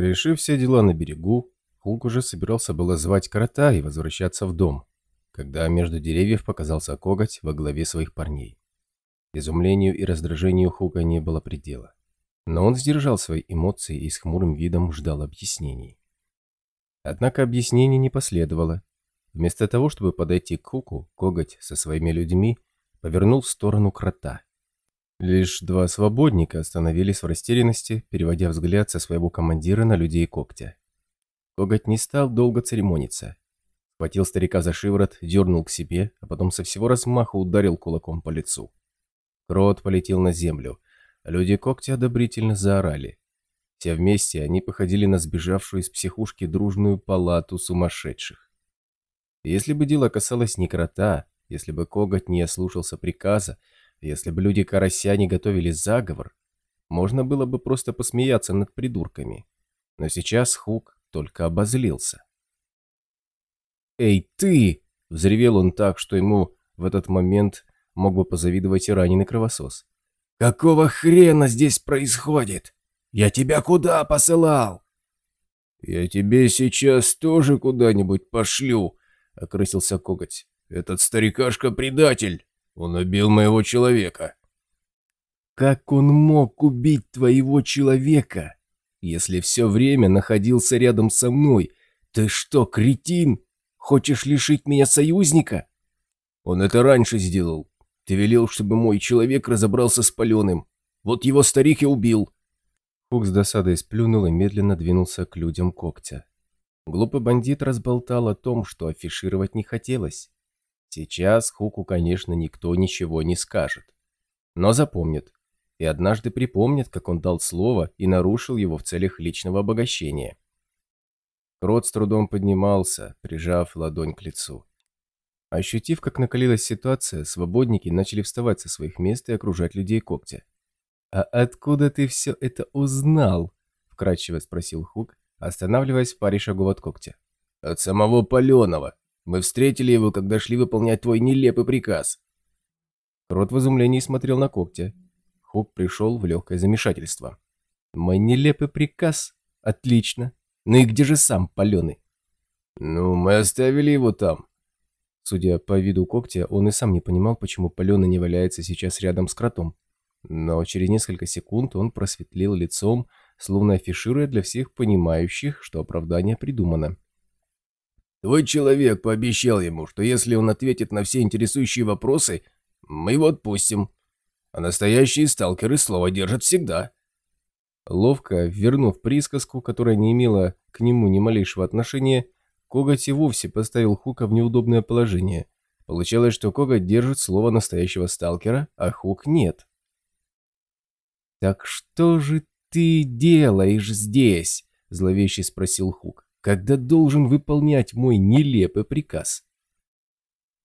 Решив все дела на берегу, Хук уже собирался было звать крота и возвращаться в дом, когда между деревьев показался коготь во главе своих парней. Изумлению и раздражению Хука не было предела. Но он сдержал свои эмоции и с хмурым видом ждал объяснений. Однако объяснений не последовало. Вместо того, чтобы подойти к Хуку, коготь со своими людьми повернул в сторону крота. Лишь два свободника остановились в растерянности, переводя взгляд со своего командира на людей когтя. Коготь не стал долго церемониться. Схватил старика за шиворот, дернул к себе, а потом со всего размаха ударил кулаком по лицу. Крот полетел на землю. Люди когтя одобрительно заорали. Все вместе они походили на сбежавшую из психушки дружную палату сумасшедших. Если бы дело касалось не крота, если бы коготь не ослушался приказа, если бы люди карася не готовили заговор, можно было бы просто посмеяться над придурками. Но сейчас Хук только обозлился. «Эй, ты!» – взревел он так, что ему в этот момент мог бы позавидовать и раненый кровосос. «Какого хрена здесь происходит? Я тебя куда посылал?» «Я тебе сейчас тоже куда-нибудь пошлю», — окрысился коготь. «Этот старикашка предатель. Он убил моего человека». «Как он мог убить твоего человека, если все время находился рядом со мной? Ты что, кретин? Хочешь лишить меня союзника?» «Он это раньше сделал. Ты велел, чтобы мой человек разобрался с паленым. Вот его старик и убил». Хук с досадой сплюнул и медленно двинулся к людям когтя. Глупый бандит разболтал о том, что афишировать не хотелось. Сейчас Хуку, конечно, никто ничего не скажет. Но запомнит. И однажды припомнит, как он дал слово и нарушил его в целях личного обогащения. Крот с трудом поднимался, прижав ладонь к лицу. Ощутив, как накалилась ситуация, свободники начали вставать со своих мест и окружать людей когтя. «А откуда ты все это узнал?» – вкратчиво спросил Хук, останавливаясь в паре шагов от когтя. «От самого Паленова. Мы встретили его, когда шли выполнять твой нелепый приказ». Крот в изумлении смотрел на когтя. Хук пришел в легкое замешательство. «Мой нелепый приказ? Отлично. Ну и где же сам Паленый?» «Ну, мы оставили его там. Судя по виду когтя, он и сам не понимал, почему Палена не валяется сейчас рядом с кротом. Но через несколько секунд он просветлел лицом, словно афишируя для всех понимающих, что оправдание придумано. «Твой человек пообещал ему, что если он ответит на все интересующие вопросы, мы его отпустим. А настоящие сталкеры слово держат всегда». Ловко вернув присказку, которая не имела к нему ни малейшего отношения, Коготь и вовсе поставил Хука в неудобное положение. Получалось, что Коготь держит слово настоящего сталкера, а Хук нет. «Так что же ты делаешь здесь?» – зловеще спросил Хук. «Когда должен выполнять мой нелепый приказ?»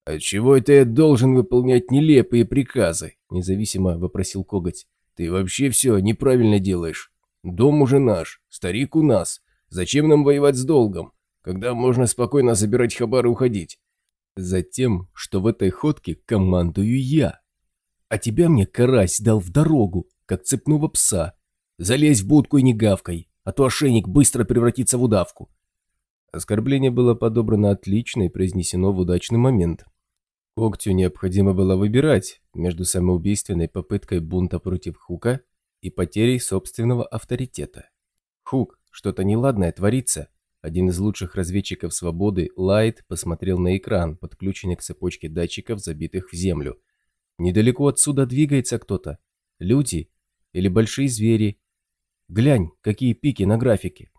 «А чего это я должен выполнять нелепые приказы?» – независимо вопросил Коготь. «Ты вообще все неправильно делаешь. Дом уже наш, старик у нас. Зачем нам воевать с долгом? когда можно спокойно забирать хабар и уходить. Затем, что в этой ходке командую я. А тебя мне карась дал в дорогу, как цепного пса. Залезь в будку и не гавкой, а то ошейник быстро превратится в удавку. Оскорбление было подобрано отлично и произнесено в удачный момент. Когтю необходимо было выбирать между самоубийственной попыткой бунта против Хука и потерей собственного авторитета. Хук, что-то неладное творится, один из лучших разведчиков свободы, Лайт, посмотрел на экран, подключенный к цепочке датчиков, забитых в землю. Недалеко отсюда двигается кто-то. Люди или большие звери. Глянь, какие пики на графике.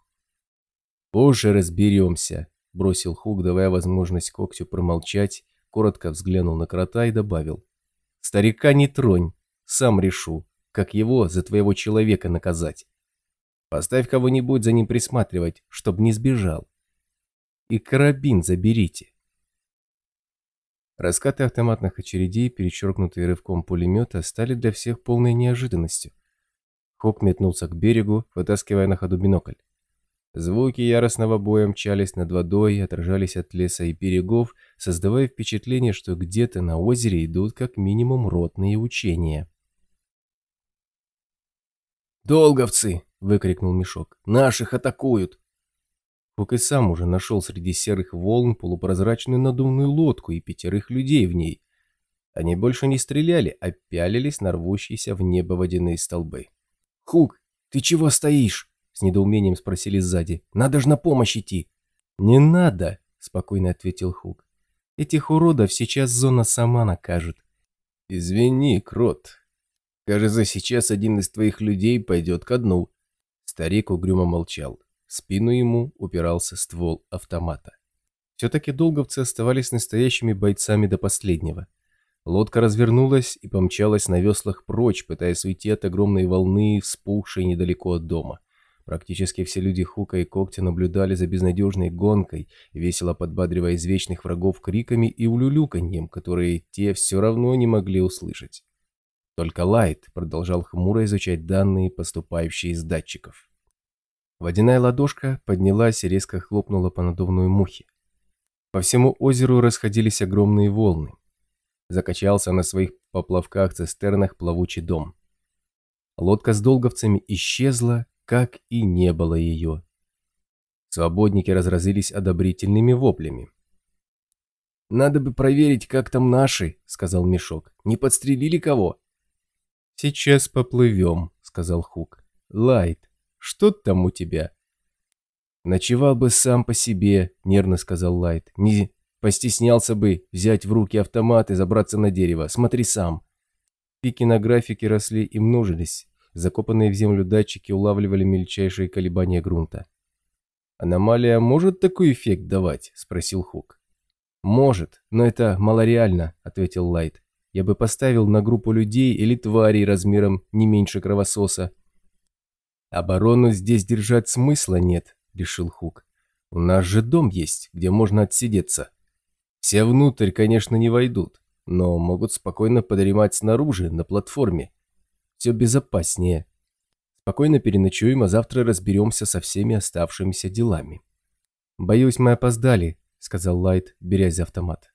Позже разберемся, бросил Хук, давая возможность Когтю промолчать, коротко взглянул на крота и добавил. Старика не тронь, сам решу, как его за твоего человека наказать. Поставь кого-нибудь за ним присматривать, чтобы не сбежал. И карабин заберите. Раскаты автоматных очередей, перечеркнутые рывком пулемета, стали для всех полной неожиданностью. Хок метнулся к берегу, вытаскивая на ходу бинокль. Звуки яростного боя мчались над водой, отражались от леса и берегов, создавая впечатление, что где-то на озере идут как минимум ротные учения. «Долговцы!» — выкрикнул Мешок. «Наших атакуют!» Хук и сам уже нашел среди серых волн полупрозрачную надувную лодку и пятерых людей в ней. Они больше не стреляли, а пялились на рвущиеся в небо водяные столбы. «Хук, ты чего стоишь?» — с недоумением спросили сзади. «Надо же на помощь идти!» «Не надо!» — спокойно ответил Хук. «Этих уродов сейчас зона сама накажет». «Извини, Крот. Кажется, сейчас один из твоих людей пойдет ко дну». Старик угрюмо молчал. В спину ему упирался ствол автомата. Все-таки долговцы оставались настоящими бойцами до последнего. Лодка развернулась и помчалась на веслах прочь, пытаясь уйти от огромной волны, вспухшей недалеко от дома. Практически все люди Хука и Когтя наблюдали за безнадежной гонкой, весело подбадривая извечных врагов криками и улюлюканьем, которые те все равно не могли услышать. Только Лайт продолжал хмуро изучать данные, поступающие из датчиков. Водяная ладошка поднялась и резко хлопнула по надувной мухе. По всему озеру расходились огромные волны. Закачался на своих поплавках-цистернах плавучий дом. Лодка с долговцами исчезла, как и не было ее. Свободники разразились одобрительными воплями. «Надо бы проверить, как там наши», — сказал Мешок. «Не подстрелили кого?» «Сейчас поплывем», — сказал Хук. «Лайт, что там у тебя?» «Ночевал бы сам по себе», — нервно сказал Лайт. «Не постеснялся бы взять в руки автомат и забраться на дерево. Смотри сам». Пики на графике росли и множились. Закопанные в землю датчики улавливали мельчайшие колебания грунта. «Аномалия может такой эффект давать?» – спросил Хук. «Может, но это малореально», – ответил Лайт. «Я бы поставил на группу людей или тварей размером не меньше кровососа, «Оборону здесь держать смысла нет», — решил Хук. «У нас же дом есть, где можно отсидеться. Все внутрь, конечно, не войдут, но могут спокойно подремать снаружи, на платформе. Все безопаснее. Спокойно переночуем, а завтра разберемся со всеми оставшимися делами». «Боюсь, мы опоздали», — сказал Лайт, берясь за автомат.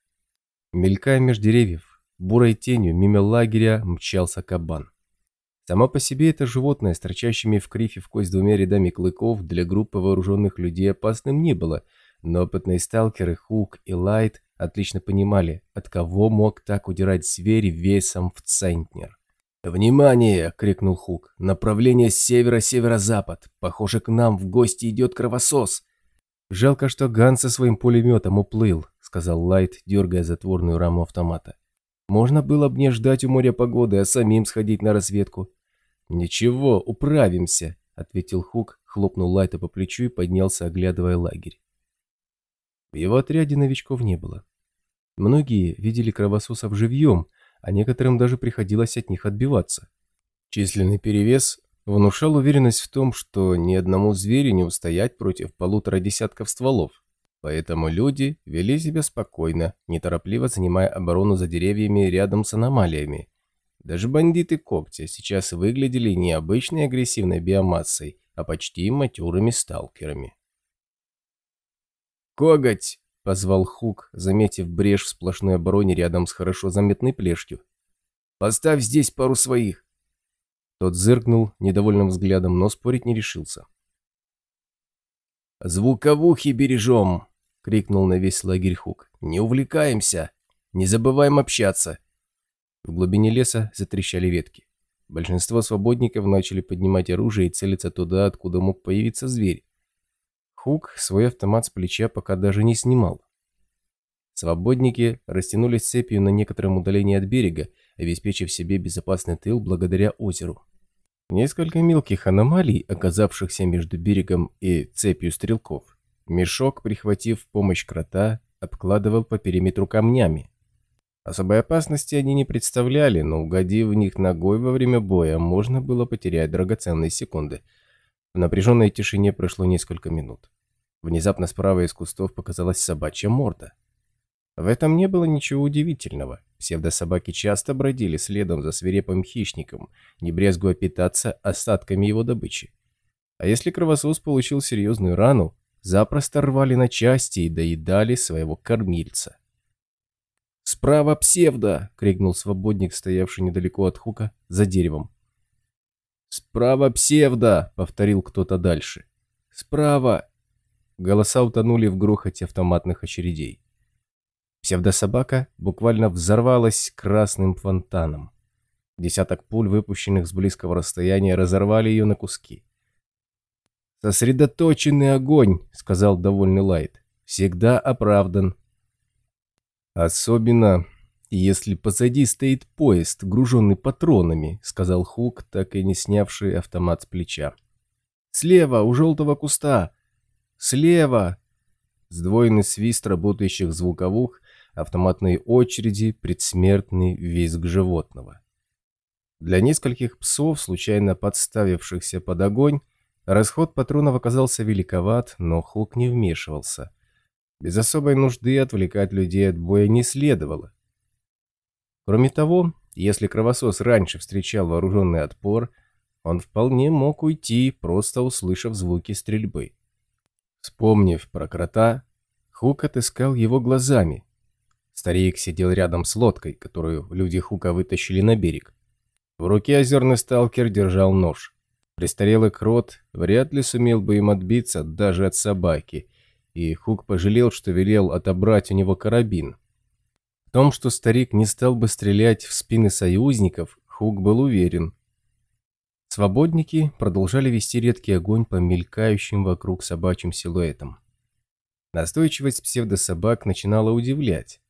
Мелькая меж деревьев, бурой тенью мимо лагеря мчался кабан. Само по себе это животное с торчащими вкривь и вкось двумя рядами клыков для группы вооруженных людей опасным не было, но опытные сталкеры Хук и Лайт отлично понимали, от кого мог так удирать зверь весом в центнер. «Внимание!» — крикнул Хук. «Направление с севера-северо-запад. Похоже, к нам в гости идет кровосос!» «Жалко, что Ган со своим пулеметом уплыл», — сказал Лайт, дергая затворную раму автомата. Можно было бы не ждать у моря погоды, а самим сходить на разведку. «Ничего, управимся», — ответил Хук, хлопнул Лайта по плечу и поднялся, оглядывая лагерь. В его отряде новичков не было. Многие видели кровососов живьем, а некоторым даже приходилось от них отбиваться. Численный перевес внушал уверенность в том, что ни одному зверю не устоять против полутора десятков стволов. Поэтому люди вели себя спокойно, неторопливо занимая оборону за деревьями рядом с аномалиями. Даже бандиты когтя сейчас выглядели не обычной агрессивной биомассой, а почти матерыми сталкерами. «Коготь!» — позвал Хук, заметив брешь в сплошной обороне рядом с хорошо заметной плешью. «Поставь здесь пару своих!» Тот зыркнул недовольным взглядом, но спорить не решился. «Звуковухи бережем!» — крикнул на весь лагерь Хук. «Не увлекаемся! Не забываем общаться!» В глубине леса затрещали ветки. Большинство свободников начали поднимать оружие и целиться туда, откуда мог появиться зверь. Хук свой автомат с плеча пока даже не снимал. Свободники растянулись цепью на некотором удалении от берега, обеспечив себе безопасный тыл благодаря озеру. Несколько мелких аномалий, оказавшихся между берегом и цепью стрелков, Мешок, прихватив помощь крота, обкладывал по периметру камнями. Особой опасности они не представляли, но угодив в них ногой во время боя, можно было потерять драгоценные секунды. В напряженной тишине прошло несколько минут. Внезапно справа из кустов показалась собачья морда. В этом не было ничего удивительного. Псевдособаки часто бродили следом за свирепым хищником, не брезгуя питаться остатками его добычи. А если кровосос получил серьезную рану, запросто рвали на части и доедали своего кормильца. «Справа псевдо!» — крикнул свободник, стоявший недалеко от Хука, за деревом. «Справа псевдо!» — повторил кто-то дальше. «Справа!» Голоса утонули в грохоте автоматных очередей. Псевдособака буквально взорвалась красным фонтаном. Десяток пуль, выпущенных с близкого расстояния, разорвали ее на куски. «Сосредоточенный огонь», — сказал довольный Лайт. «Всегда оправдан». «Особенно, если позади стоит поезд, груженный патронами», — сказал Хук, так и не снявший автомат с плеча. «Слева, у желтого куста! Слева!» Сдвоенный свист работающих звуковых автоматные очереди, предсмертный визг животного. Для нескольких псов, случайно подставившихся под огонь, расход патронов оказался великоват, но Хук не вмешивался. Без особой нужды отвлекать людей от боя не следовало. Кроме того, если кровосос раньше встречал вооруженный отпор, он вполне мог уйти, просто услышав звуки стрельбы. Вспомнив про крота, Хук отыскал его глазами, Старик сидел рядом с лодкой, которую люди Хука вытащили на берег. В руке озерный сталкер держал нож. Престарелый крот вряд ли сумел бы им отбиться даже от собаки, и Хук пожалел, что велел отобрать у него карабин. В том, что старик не стал бы стрелять в спины союзников, Хук был уверен. Свободники продолжали вести редкий огонь по мелькающим вокруг собачьим силуэтам. Настойчивость псевдособак начинала удивлять.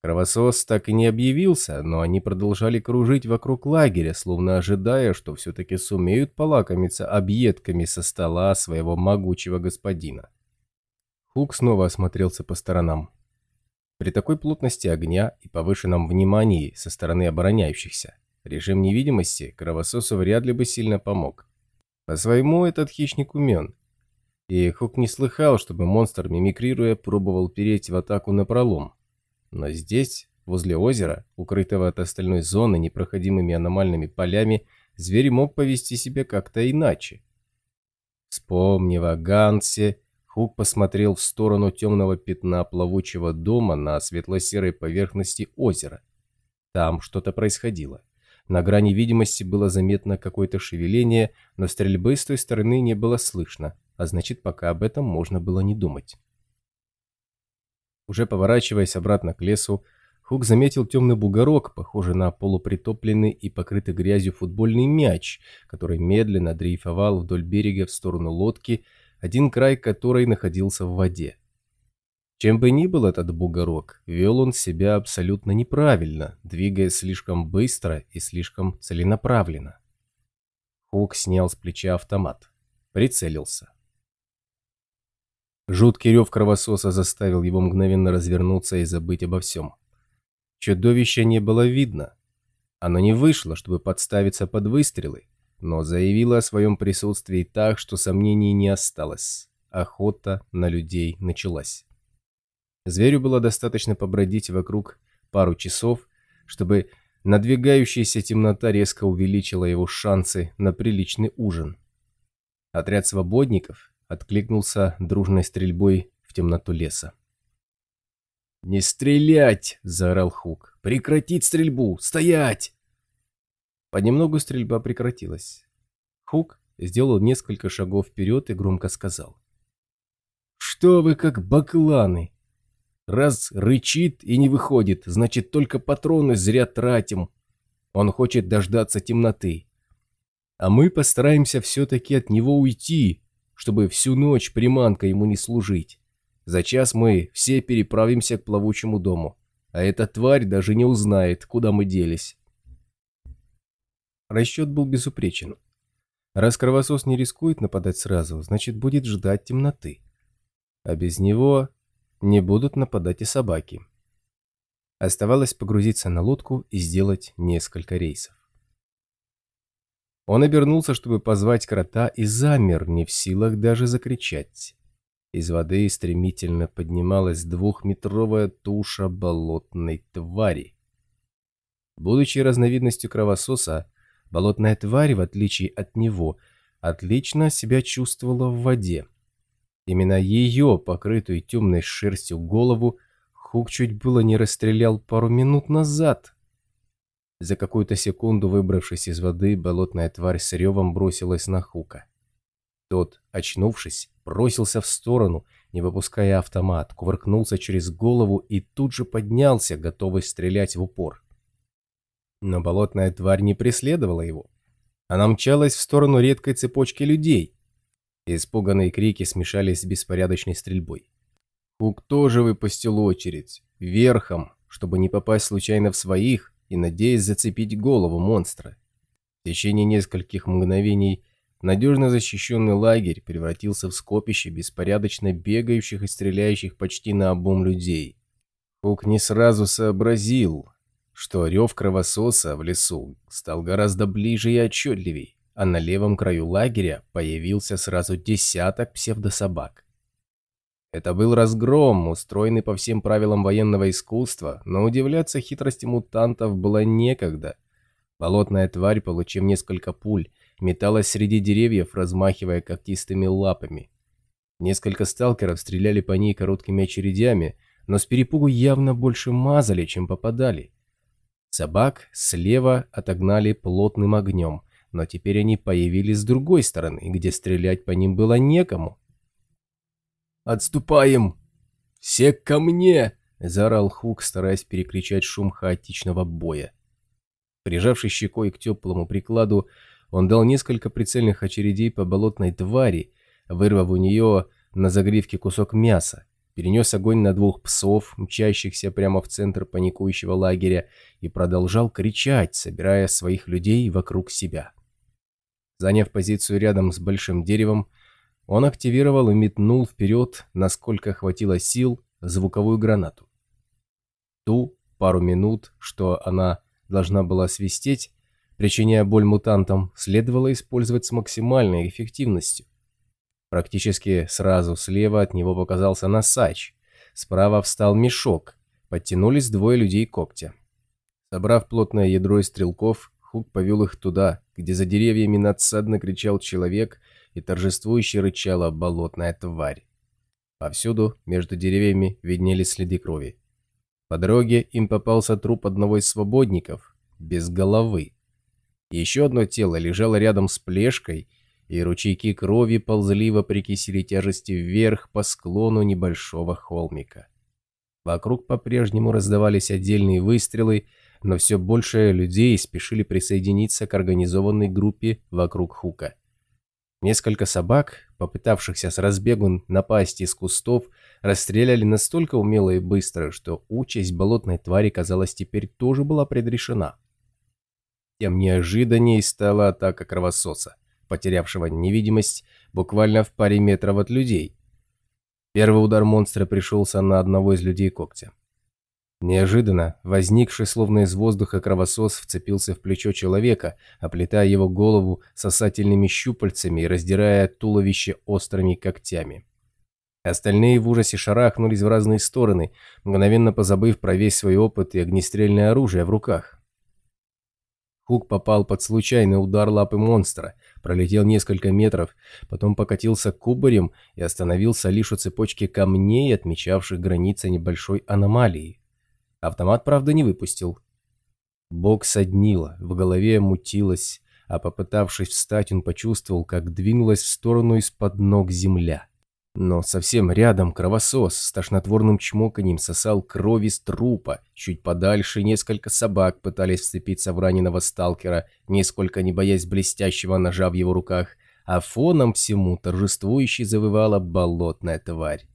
Кровосос так и не объявился, но они продолжали кружить вокруг лагеря, словно ожидая, что все-таки сумеют полакомиться объедками со стола своего могучего господина. Хук снова осмотрелся по сторонам. При такой плотности огня и повышенном внимании со стороны обороняющихся, режим невидимости кровососу вряд ли бы сильно помог. По-своему этот хищник умен. И Хук не слыхал, чтобы монстр, мимикрируя, пробовал переть в атаку на пролом. Но здесь, возле озера, укрытого от остальной зоны непроходимыми аномальными полями, зверь мог повести себя как-то иначе. Вспомнив о Гансе, Хук посмотрел в сторону темного пятна плавучего дома на светло-серой поверхности озера. Там что-то происходило. На грани видимости было заметно какое-то шевеление, но стрельбы с той стороны не было слышно, а значит, пока об этом можно было не думать. Уже поворачиваясь обратно к лесу, Хук заметил темный бугорок, похожий на полупритопленный и покрытый грязью футбольный мяч, который медленно дрейфовал вдоль берега в сторону лодки, один край которой находился в воде. Чем бы ни был этот бугорок, вел он себя абсолютно неправильно, двигаясь слишком быстро и слишком целенаправленно. Хук снял с плеча автомат. Прицелился. Жуткий рев кровососа заставил его мгновенно развернуться и забыть обо всем. Чудовища не было видно. Оно не вышло, чтобы подставиться под выстрелы, но заявило о своем присутствии так, что сомнений не осталось. Охота на людей началась. Зверю было достаточно побродить вокруг пару часов, чтобы надвигающаяся темнота резко увеличила его шансы на приличный ужин. Отряд свободников, откликнулся дружной стрельбой в темноту леса. «Не стрелять!» – заорал Хук. «Прекратить стрельбу! Стоять!» Понемногу стрельба прекратилась. Хук сделал несколько шагов вперед и громко сказал. «Что вы как бакланы! Раз рычит и не выходит, значит только патроны зря тратим. Он хочет дождаться темноты. А мы постараемся все-таки от него уйти, чтобы всю ночь приманка ему не служить. За час мы все переправимся к плавучему дому, а эта тварь даже не узнает, куда мы делись. Расчет был безупречен. Раз кровосос не рискует нападать сразу, значит будет ждать темноты. А без него не будут нападать и собаки. Оставалось погрузиться на лодку и сделать несколько рейсов. Он обернулся, чтобы позвать крота, и замер, не в силах даже закричать. Из воды стремительно поднималась двухметровая туша болотной твари. Будучи разновидностью кровососа, болотная тварь, в отличие от него, отлично себя чувствовала в воде. Именно ее, покрытую темной шерстью голову, Хук чуть было не расстрелял пару минут назад, За какую-то секунду, выбравшись из воды, болотная тварь с ревом бросилась на Хука. Тот, очнувшись, бросился в сторону, не выпуская автомат, кувыркнулся через голову и тут же поднялся, готовый стрелять в упор. Но болотная тварь не преследовала его. Она мчалась в сторону редкой цепочки людей. Испуганные крики смешались с беспорядочной стрельбой. Хук тоже выпустил очередь, верхом, чтобы не попасть случайно в своих и надеясь зацепить голову монстра. В течение нескольких мгновений надежно защищенный лагерь превратился в скопище беспорядочно бегающих и стреляющих почти на обум людей. Хук не сразу сообразил, что рев кровососа в лесу стал гораздо ближе и отчетливей, а на левом краю лагеря появился сразу десяток псевдособак. Это был разгром, устроенный по всем правилам военного искусства, но удивляться хитрости мутантов было некогда. Болотная тварь, получив несколько пуль, металась среди деревьев, размахивая когтистыми лапами. Несколько сталкеров стреляли по ней короткими очередями, но с перепугу явно больше мазали, чем попадали. Собак слева отогнали плотным огнем, но теперь они появились с другой стороны, где стрелять по ним было некому. «Отступаем! Все ко мне!» – заорал Хук, стараясь перекричать шум хаотичного боя. Прижавшись щекой к теплому прикладу, он дал несколько прицельных очередей по болотной твари, вырвав у нее на загривке кусок мяса, перенес огонь на двух псов, мчащихся прямо в центр паникующего лагеря, и продолжал кричать, собирая своих людей вокруг себя. Заняв позицию рядом с большим деревом, он активировал и метнул вперед, насколько хватило сил, звуковую гранату. Ту пару минут, что она должна была свистеть, причиняя боль мутантам, следовало использовать с максимальной эффективностью. Практически сразу слева от него показался носач, справа встал мешок, подтянулись двое людей когтя. Собрав плотное ядро из стрелков, Хук повел их туда, где за деревьями надсадно кричал человек и торжествующе рычала болотная тварь. Повсюду между деревьями виднелись следы крови. По дороге им попался труп одного из свободников, без головы. Еще одно тело лежало рядом с плешкой, и ручейки крови ползли вопреки силе тяжести вверх по склону небольшого холмика. Вокруг по-прежнему раздавались отдельные выстрелы, но все больше людей спешили присоединиться к организованной группе вокруг Хука. Несколько собак, попытавшихся с разбегу напасть из кустов, расстреляли настолько умело и быстро, что участь болотной твари, казалось, теперь тоже была предрешена. Тем неожиданней стала атака кровососа, потерявшего невидимость буквально в паре метров от людей. Первый удар монстра пришелся на одного из людей когтя. Неожиданно, возникший словно из воздуха кровосос вцепился в плечо человека, оплетая его голову сосательными щупальцами и раздирая туловище острыми когтями. Остальные в ужасе шарахнулись в разные стороны, мгновенно позабыв про весь свой опыт и огнестрельное оружие в руках. Хук попал под случайный удар лапы монстра, пролетел несколько метров, потом покатился кубарем и остановился лишь у цепочки камней, отмечавших границы небольшой аномалии. Автомат, правда, не выпустил. Бок соднило, в голове мутилось, а попытавшись встать, он почувствовал, как двинулась в сторону из-под ног земля. Но совсем рядом кровосос с тошнотворным чмоканьем сосал кровь из трупа. Чуть подальше несколько собак пытались вцепиться в раненого сталкера, нисколько не боясь блестящего ножа в его руках, а фоном всему торжествующе завывала болотная тварь.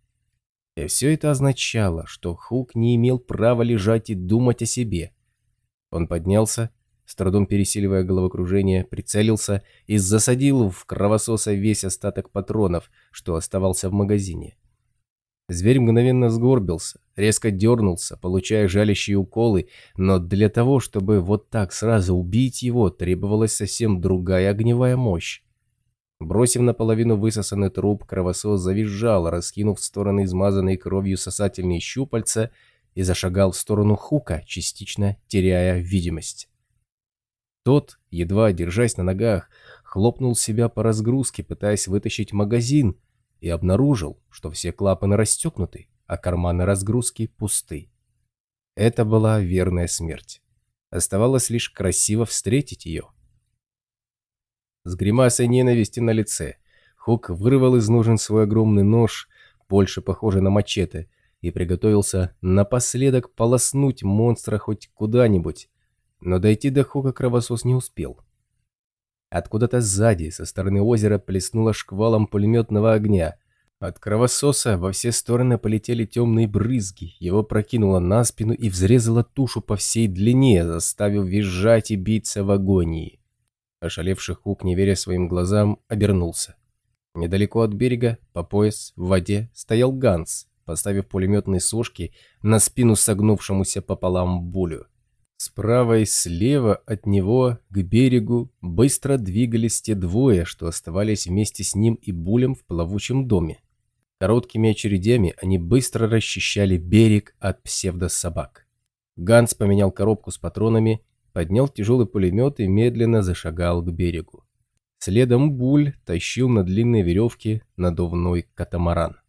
И все это означало, что Хук не имел права лежать и думать о себе. Он поднялся, с трудом пересиливая головокружение, прицелился и засадил в кровососа весь остаток патронов, что оставался в магазине. Зверь мгновенно сгорбился, резко дернулся, получая жалящие уколы, но для того, чтобы вот так сразу убить его, требовалась совсем другая огневая мощь. Бросив наполовину высосанный труп, кровосос завизжал, раскинув в стороны измазанные кровью сосательные щупальца и зашагал в сторону Хука, частично теряя видимость. Тот, едва держась на ногах, хлопнул себя по разгрузке, пытаясь вытащить магазин, и обнаружил, что все клапаны расстегнуты, а карманы разгрузки пусты. Это была верная смерть. Оставалось лишь красиво встретить ее. С гримасой ненависти на лице Хук вырвал из ножен свой огромный нож, больше похожий на мачете, и приготовился напоследок полоснуть монстра хоть куда-нибудь, но дойти до Хука кровосос не успел. Откуда-то сзади, со стороны озера, плеснуло шквалом пулеметного огня. От кровососа во все стороны полетели темные брызги, его прокинуло на спину и взрезало тушу по всей длине, заставив визжать и биться в агонии. Ошалевший Хук, не веря своим глазам, обернулся. Недалеко от берега, по пояс, в воде, стоял Ганс, поставив пулеметные сошки на спину согнувшемуся пополам булю. Справа и слева от него к берегу быстро двигались те двое, что оставались вместе с ним и булем в плавучем доме. Короткими очередями они быстро расчищали берег от псевдособак. Ганс поменял коробку с патронами, поднял тяжелый пулемет и медленно зашагал к берегу. Следом Буль тащил на длинной веревке надувной катамаран.